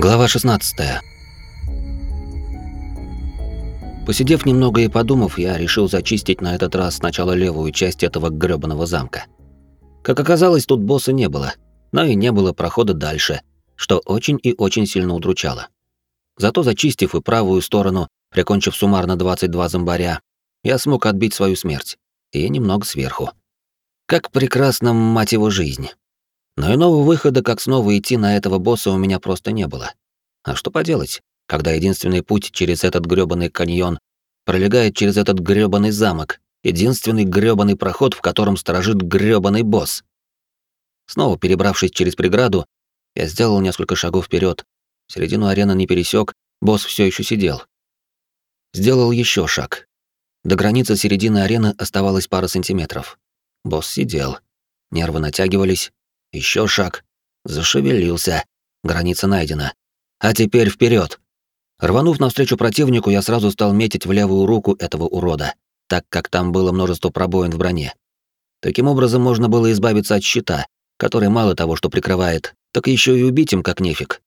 Глава 16. Посидев немного и подумав, я решил зачистить на этот раз сначала левую часть этого грёбаного замка. Как оказалось, тут босса не было, но и не было прохода дальше, что очень и очень сильно удручало. Зато зачистив и правую сторону, прикончив суммарно 22 зомбаря, я смог отбить свою смерть. И немного сверху. Как прекрасна, мать его, жизнь. Но иного выхода, как снова идти на этого босса, у меня просто не было. А что поделать, когда единственный путь через этот грёбаный каньон пролегает через этот грёбаный замок, единственный грёбаный проход, в котором сторожит грёбаный босс. Снова перебравшись через преграду, я сделал несколько шагов вперед. Середину арены не пересек, босс все еще сидел. Сделал еще шаг. До границы середины арены оставалось пара сантиметров. Босс сидел. Нервы натягивались, еще шаг. Зашевелился. Граница найдена. А теперь вперед. Рванув навстречу противнику, я сразу стал метить в левую руку этого урода, так как там было множество пробоин в броне. Таким образом можно было избавиться от щита, который мало того, что прикрывает, так еще и убить им как нефиг.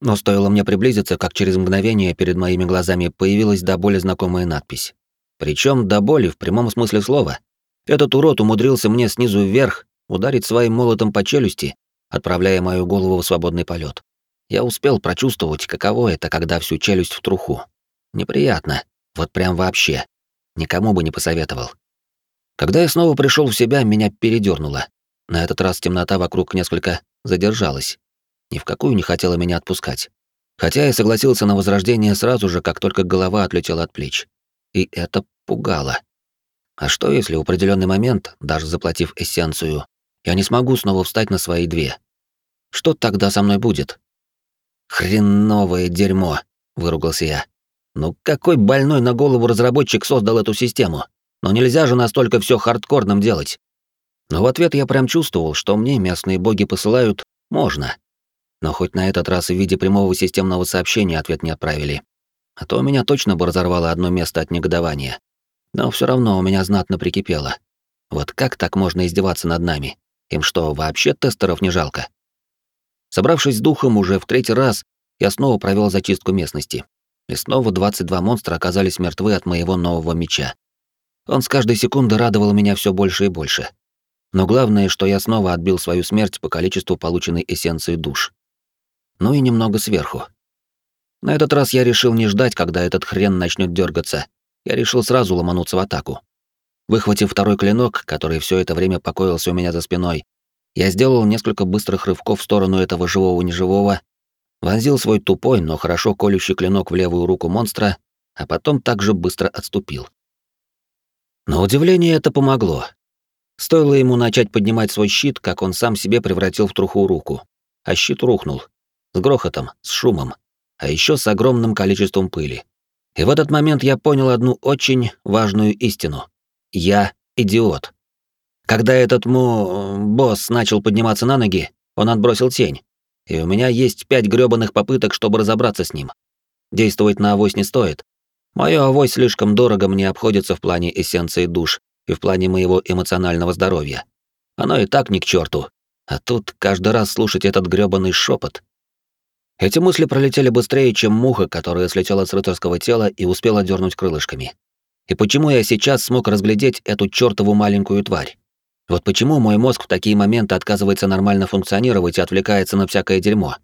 Но стоило мне приблизиться, как через мгновение перед моими глазами появилась до боли знакомая надпись. Причем до боли в прямом смысле слова. Этот урод умудрился мне снизу вверх ударить своим молотом по челюсти, отправляя мою голову в свободный полет. Я успел прочувствовать, каково это, когда всю челюсть в труху. Неприятно, вот прям вообще. Никому бы не посоветовал. Когда я снова пришел в себя, меня передернуло. На этот раз темнота вокруг несколько задержалась. Ни в какую не хотела меня отпускать. Хотя я согласился на возрождение сразу же, как только голова отлетела от плеч. И это пугало. А что, если в определенный момент, даже заплатив эссенцию, я не смогу снова встать на свои две. Что тогда со мной будет? Хреновое дерьмо, выругался я. Ну какой больной на голову разработчик создал эту систему? Но нельзя же настолько все хардкорным делать. Но в ответ я прям чувствовал, что мне местные боги посылают можно. Но хоть на этот раз в виде прямого системного сообщения ответ не отправили. А то меня точно бы разорвало одно место от негодования. Но все равно у меня знатно прикипело. Вот как так можно издеваться над нами? Им что, вообще тестеров не жалко? Собравшись с духом уже в третий раз, я снова провел зачистку местности. И снова 22 монстра оказались мертвы от моего нового меча. Он с каждой секунды радовал меня все больше и больше. Но главное, что я снова отбил свою смерть по количеству полученной эссенции душ. Ну и немного сверху. На этот раз я решил не ждать, когда этот хрен начнет дергаться. Я решил сразу ломануться в атаку. Выхватив второй клинок, который все это время покоился у меня за спиной, я сделал несколько быстрых рывков в сторону этого живого-неживого, вонзил свой тупой, но хорошо колющий клинок в левую руку монстра, а потом также быстро отступил. На удивление это помогло. Стоило ему начать поднимать свой щит, как он сам себе превратил в труху руку, а щит рухнул. С грохотом, с шумом, а еще с огромным количеством пыли. И в этот момент я понял одну очень важную истину. Я идиот. Когда этот му... босс начал подниматься на ноги, он отбросил тень. И у меня есть пять грёбаных попыток, чтобы разобраться с ним. Действовать на авось не стоит. Моё авось слишком дорого мне обходится в плане эссенции душ и в плане моего эмоционального здоровья. Оно и так ни к черту. А тут каждый раз слушать этот грёбаный шепот. Эти мысли пролетели быстрее, чем муха, которая слетела с рыцарского тела и успела дернуть крылышками. И почему я сейчас смог разглядеть эту чёртову маленькую тварь? Вот почему мой мозг в такие моменты отказывается нормально функционировать и отвлекается на всякое дерьмо.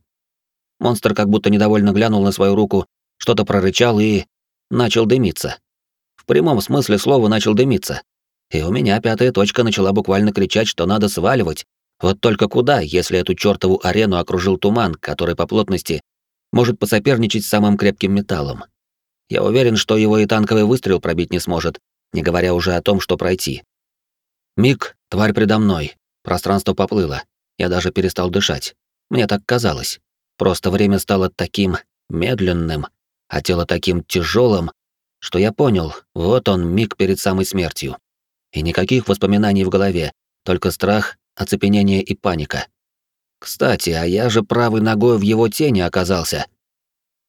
Монстр как будто недовольно глянул на свою руку, что-то прорычал и... начал дымиться. В прямом смысле слова начал дымиться. И у меня пятая точка начала буквально кричать, что надо сваливать. Вот только куда, если эту чёртову арену окружил туман, который по плотности может посоперничать с самым крепким металлом. Я уверен, что его и танковый выстрел пробить не сможет, не говоря уже о том, что пройти. Миг, тварь предо мной. Пространство поплыло. Я даже перестал дышать. Мне так казалось. Просто время стало таким медленным, а тело таким тяжелым, что я понял, вот он миг перед самой смертью. И никаких воспоминаний в голове, только страх, оцепенение и паника. Кстати, а я же правой ногой в его тени оказался.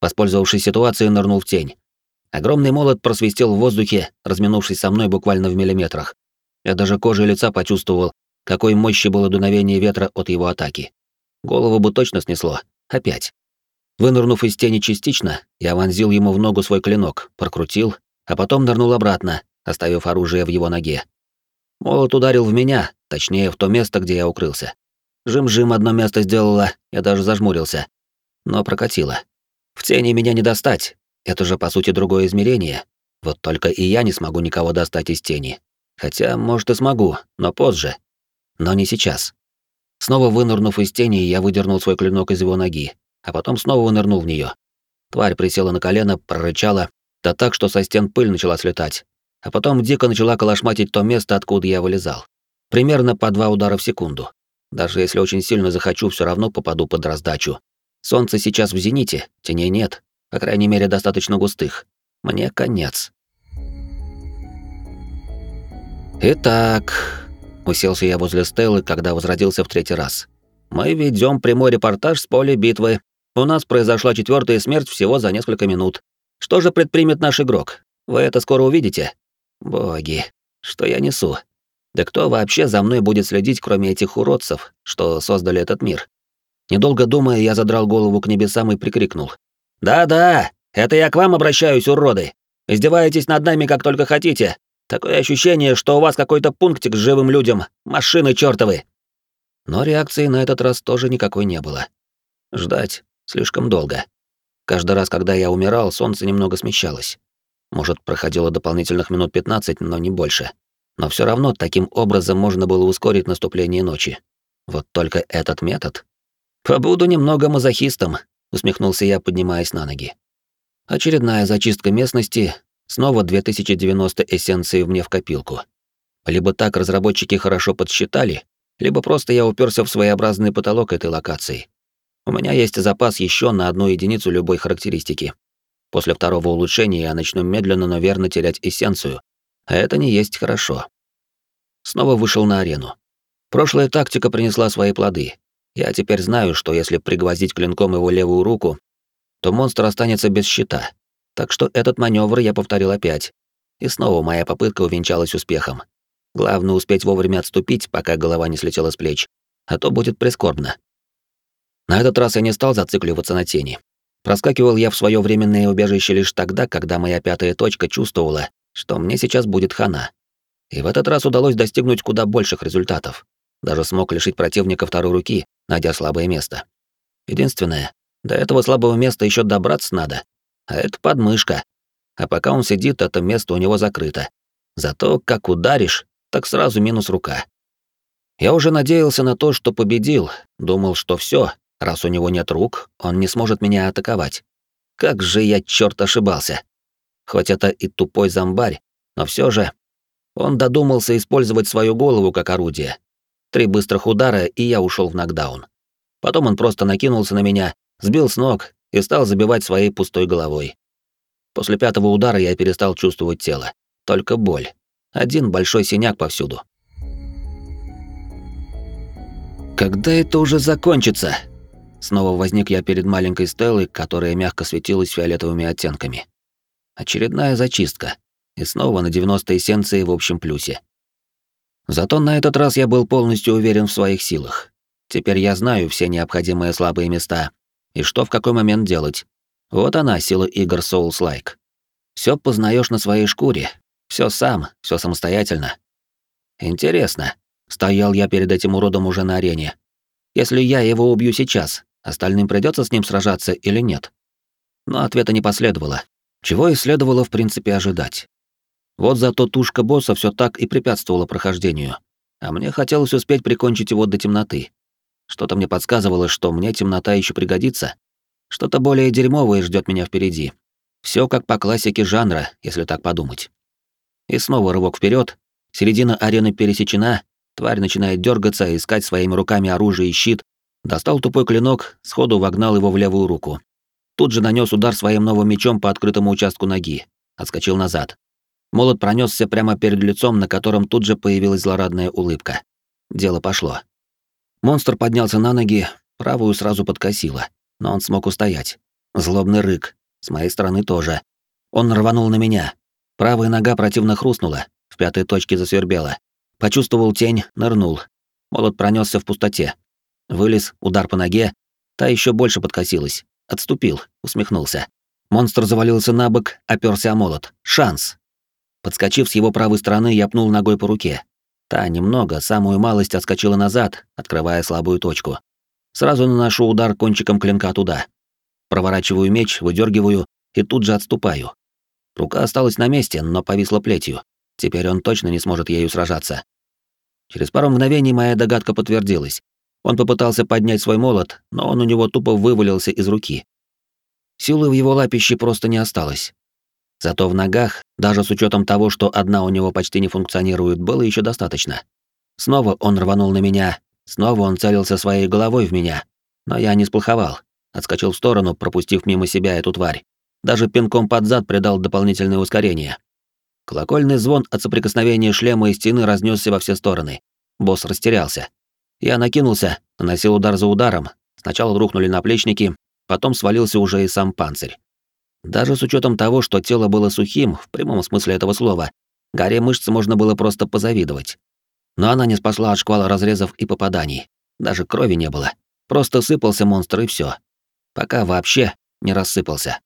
Воспользовавшись ситуацией, нырнул в тень. Огромный молот просвистел в воздухе, разминувшись со мной буквально в миллиметрах. Я даже кожей лица почувствовал, какой мощи было дуновение ветра от его атаки. Голову бы точно снесло. Опять. Вынырнув из тени частично, я вонзил ему в ногу свой клинок, прокрутил, а потом нырнул обратно, оставив оружие в его ноге. Молот ударил в меня, точнее, в то место, где я укрылся. Жим-жим одно место сделала, я даже зажмурился. Но прокатило. В тени меня не достать. Это же, по сути, другое измерение. Вот только и я не смогу никого достать из тени. Хотя, может, и смогу, но позже. Но не сейчас. Снова вынырнув из тени, я выдернул свой клинок из его ноги, а потом снова вынырнул в нее. Тварь присела на колено, прорычала, да так, что со стен пыль начала слетать. А потом дико начала колошматить то место, откуда я вылезал. Примерно по два удара в секунду. Даже если очень сильно захочу, все равно попаду под раздачу. Солнце сейчас в зените, теней нет, по крайней мере, достаточно густых. Мне конец. Итак, уселся я возле Стеллы, когда возродился в третий раз. Мы ведем прямой репортаж с поля битвы, у нас произошла четвертая смерть всего за несколько минут. Что же предпримет наш игрок? Вы это скоро увидите. Боги, что я несу? Да кто вообще за мной будет следить, кроме этих уродцев, что создали этот мир? Недолго думая, я задрал голову к небесам и прикрикнул. «Да-да, это я к вам обращаюсь, уроды! Издеваетесь над нами как только хотите. Такое ощущение, что у вас какой-то пунктик с живым людям, машины чёртовы!» Но реакции на этот раз тоже никакой не было. Ждать. Слишком долго. Каждый раз, когда я умирал, солнце немного смещалось. Может, проходило дополнительных минут 15, но не больше. Но все равно таким образом можно было ускорить наступление ночи. Вот только этот метод... «Побуду немного мазохистом», — усмехнулся я, поднимаясь на ноги. Очередная зачистка местности, снова 2090 эссенции мне в копилку. Либо так разработчики хорошо подсчитали, либо просто я уперся в своеобразный потолок этой локации. У меня есть запас еще на одну единицу любой характеристики. После второго улучшения я начну медленно, но верно терять эссенцию, а это не есть хорошо. Снова вышел на арену. Прошлая тактика принесла свои плоды. Я теперь знаю, что если пригвоздить клинком его левую руку, то монстр останется без щита. Так что этот маневр я повторил опять. И снова моя попытка увенчалась успехом. Главное успеть вовремя отступить, пока голова не слетела с плеч, а то будет прискорбно. На этот раз я не стал зацикливаться на тени. Проскакивал я в свое временное убежище лишь тогда, когда моя пятая точка чувствовала, что мне сейчас будет хана. И в этот раз удалось достигнуть куда больших результатов. Даже смог лишить противника второй руки, найдя слабое место. Единственное, до этого слабого места еще добраться надо. А это подмышка. А пока он сидит, это место у него закрыто. Зато как ударишь, так сразу минус рука. Я уже надеялся на то, что победил, думал, что все, Раз у него нет рук, он не сможет меня атаковать. Как же я, черт, ошибался. Хоть это и тупой зомбарь, но все же он додумался использовать свою голову как орудие. Три быстрых удара, и я ушел в нокдаун. Потом он просто накинулся на меня, сбил с ног и стал забивать своей пустой головой. После пятого удара я перестал чувствовать тело. Только боль. Один большой синяк повсюду. «Когда это уже закончится?» Снова возник я перед маленькой Стеллой, которая мягко светилась фиолетовыми оттенками. Очередная зачистка. И снова на 90 эссенции в общем плюсе. Зато на этот раз я был полностью уверен в своих силах. Теперь я знаю все необходимые слабые места и что в какой момент делать. Вот она, сила игр Souls-like. Всё познаешь на своей шкуре, все сам, все самостоятельно. Интересно, стоял я перед этим уродом уже на арене. Если я его убью сейчас, Остальным придется с ним сражаться или нет? Но ответа не последовало, чего и следовало в принципе ожидать. Вот зато тушка босса все так и препятствовала прохождению, а мне хотелось успеть прикончить его до темноты. Что-то мне подсказывало, что мне темнота еще пригодится. Что-то более дерьмовое ждет меня впереди. Все как по классике жанра, если так подумать. И снова рывок вперед. Середина арены пересечена, тварь начинает дергаться, искать своими руками оружие и щит, Достал тупой клинок, сходу вогнал его в левую руку. Тут же нанес удар своим новым мечом по открытому участку ноги. Отскочил назад. Молот пронесся прямо перед лицом, на котором тут же появилась злорадная улыбка. Дело пошло. Монстр поднялся на ноги, правую сразу подкосило, но он смог устоять. Злобный рык. С моей стороны тоже. Он рванул на меня. Правая нога противно хрустнула, в пятой точке засвербела. Почувствовал тень, нырнул. Молот пронесся в пустоте. Вылез, удар по ноге, та еще больше подкосилась. Отступил, усмехнулся. Монстр завалился на бок, оперся о молот. Шанс. Подскочив с его правой стороны, я пнул ногой по руке. Та немного, самую малость отскочила назад, открывая слабую точку. Сразу наношу удар кончиком клинка туда. Проворачиваю меч, выдергиваю и тут же отступаю. Рука осталась на месте, но повисла плетью. Теперь он точно не сможет ею сражаться. Через пару мгновений моя догадка подтвердилась. Он попытался поднять свой молот, но он у него тупо вывалился из руки. Силы в его лапище просто не осталось. Зато в ногах, даже с учетом того, что одна у него почти не функционирует, было еще достаточно. Снова он рванул на меня, снова он целился своей головой в меня. Но я не сплоховал, отскочил в сторону, пропустив мимо себя эту тварь. Даже пинком под зад придал дополнительное ускорение. Колокольный звон от соприкосновения шлема и стены разнесся во все стороны. Босс растерялся. Я накинулся, наносил удар за ударом. Сначала рухнули наплечники, потом свалился уже и сам панцирь. Даже с учетом того, что тело было сухим, в прямом смысле этого слова, горе мышц можно было просто позавидовать. Но она не спасла от шквала разрезов и попаданий. Даже крови не было. Просто сыпался монстр и все. Пока вообще не рассыпался.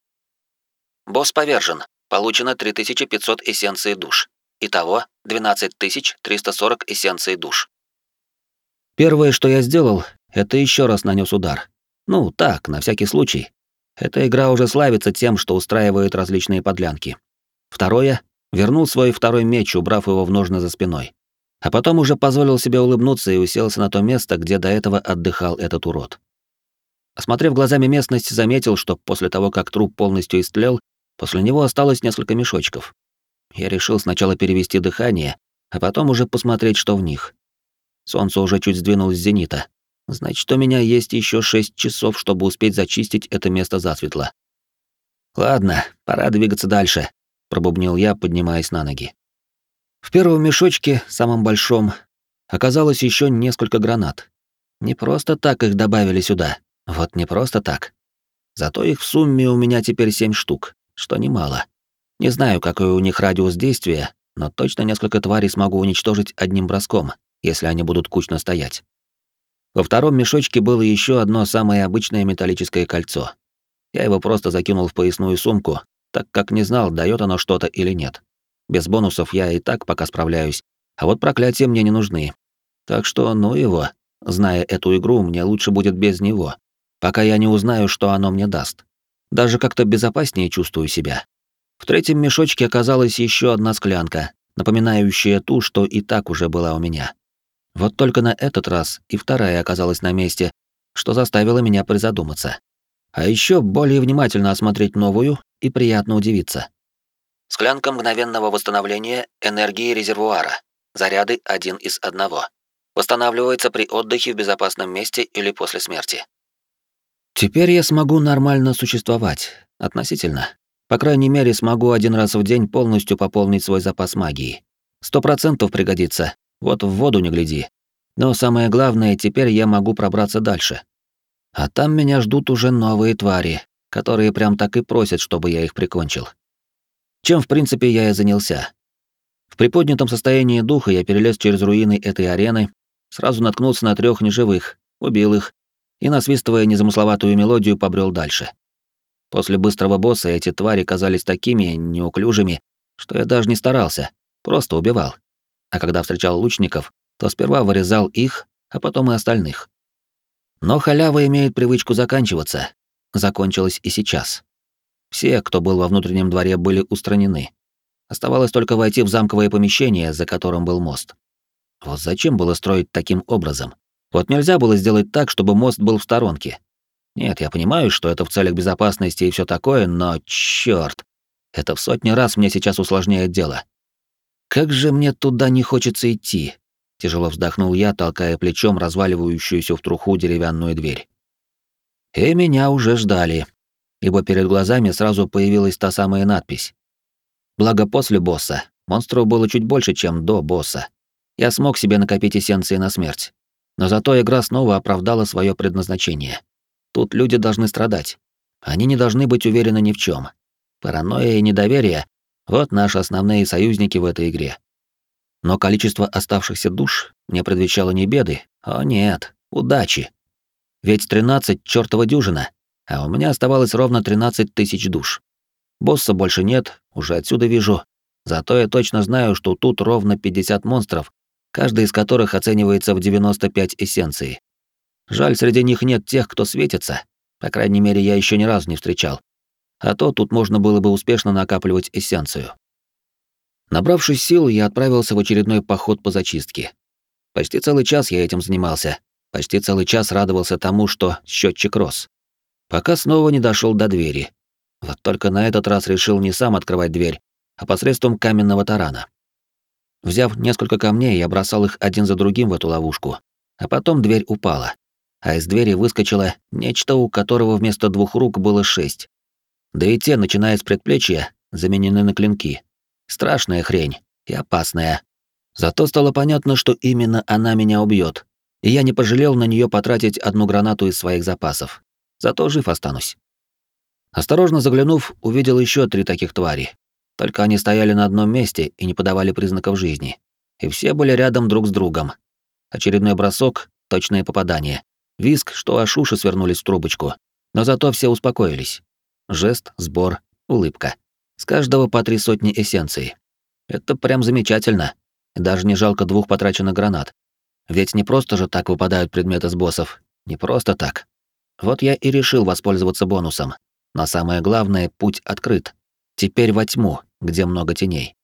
Босс повержен. Получено 3500 эссенций душ. Итого 12340 эссенций душ. Первое, что я сделал, это еще раз нанес удар. Ну, так, на всякий случай. Эта игра уже славится тем, что устраивает различные подлянки. Второе — вернул свой второй меч, убрав его в ножны за спиной. А потом уже позволил себе улыбнуться и уселся на то место, где до этого отдыхал этот урод. Осмотрев глазами местность, заметил, что после того, как труп полностью истлел, после него осталось несколько мешочков. Я решил сначала перевести дыхание, а потом уже посмотреть, что в них. Солнце уже чуть сдвинулось с зенита. Значит, у меня есть еще шесть часов, чтобы успеть зачистить это место засветло. Ладно, пора двигаться дальше, пробубнил я, поднимаясь на ноги. В первом мешочке, самом большом, оказалось еще несколько гранат. Не просто так их добавили сюда. Вот не просто так. Зато их в сумме у меня теперь семь штук, что немало. Не знаю, какой у них радиус действия, но точно несколько тварей смогу уничтожить одним броском, если они будут кучно стоять. Во втором мешочке было еще одно самое обычное металлическое кольцо. Я его просто закинул в поясную сумку, так как не знал, дает оно что-то или нет. Без бонусов я и так пока справляюсь, а вот проклятия мне не нужны. Так что, ну его, зная эту игру, мне лучше будет без него, пока я не узнаю, что оно мне даст. Даже как-то безопаснее чувствую себя. В третьем мешочке оказалась еще одна склянка, напоминающая ту, что и так уже была у меня. Вот только на этот раз и вторая оказалась на месте, что заставило меня призадуматься. А еще более внимательно осмотреть новую и приятно удивиться. Склянка мгновенного восстановления энергии резервуара. Заряды один из одного. Восстанавливается при отдыхе в безопасном месте или после смерти. Теперь я смогу нормально существовать, относительно. По крайней мере, смогу один раз в день полностью пополнить свой запас магии. Сто процентов пригодится, вот в воду не гляди. Но самое главное, теперь я могу пробраться дальше. А там меня ждут уже новые твари, которые прям так и просят, чтобы я их прикончил. Чем, в принципе, я и занялся. В приподнятом состоянии духа я перелез через руины этой арены, сразу наткнулся на трех неживых, убил их и, насвистывая незамысловатую мелодию, побрел дальше. После быстрого босса эти твари казались такими неуклюжими, что я даже не старался, просто убивал а когда встречал лучников, то сперва вырезал их, а потом и остальных. Но халява имеет привычку заканчиваться. Закончилась и сейчас. Все, кто был во внутреннем дворе, были устранены. Оставалось только войти в замковое помещение, за которым был мост. Вот зачем было строить таким образом? Вот нельзя было сделать так, чтобы мост был в сторонке. Нет, я понимаю, что это в целях безопасности и все такое, но чёрт, это в сотни раз мне сейчас усложняет дело. Как же мне туда не хочется идти, тяжело вздохнул я, толкая плечом разваливающуюся в труху деревянную дверь. И меня уже ждали, ибо перед глазами сразу появилась та самая надпись. Благо после босса монстров было чуть больше, чем до босса. Я смог себе накопить эссенции на смерть. Но зато игра снова оправдала свое предназначение. Тут люди должны страдать. Они не должны быть уверены ни в чем. Паранойя и недоверие вот наши основные союзники в этой игре. Но количество оставшихся душ не предвещало ни беды, о нет, удачи. Ведь 13 чёртова дюжина, а у меня оставалось ровно 13 тысяч душ. Босса больше нет, уже отсюда вижу. Зато я точно знаю, что тут ровно 50 монстров, каждый из которых оценивается в 95 эссенций. Жаль, среди них нет тех, кто светится. По крайней мере, я еще ни разу не встречал. А то тут можно было бы успешно накапливать эссенцию. Набравшись сил, я отправился в очередной поход по зачистке. Почти целый час я этим занимался. Почти целый час радовался тому, что счетчик рос. Пока снова не дошел до двери. Вот только на этот раз решил не сам открывать дверь, а посредством каменного тарана. Взяв несколько камней, я бросал их один за другим в эту ловушку. А потом дверь упала. А из двери выскочило нечто, у которого вместо двух рук было шесть. Да и те, начиная с предплечья, заменены на клинки. Страшная хрень и опасная. Зато стало понятно, что именно она меня убьет, и я не пожалел на нее потратить одну гранату из своих запасов. Зато жив останусь. Осторожно заглянув, увидел еще три таких твари. Только они стояли на одном месте и не подавали признаков жизни. И все были рядом друг с другом. Очередной бросок, точное попадание. Виск, что аж уши свернулись в трубочку. Но зато все успокоились. Жест, сбор, улыбка. С каждого по три сотни эссенций. Это прям замечательно. Даже не жалко двух потраченных гранат. Ведь не просто же так выпадают предметы с боссов. Не просто так. Вот я и решил воспользоваться бонусом. Но самое главное, путь открыт. Теперь во тьму, где много теней.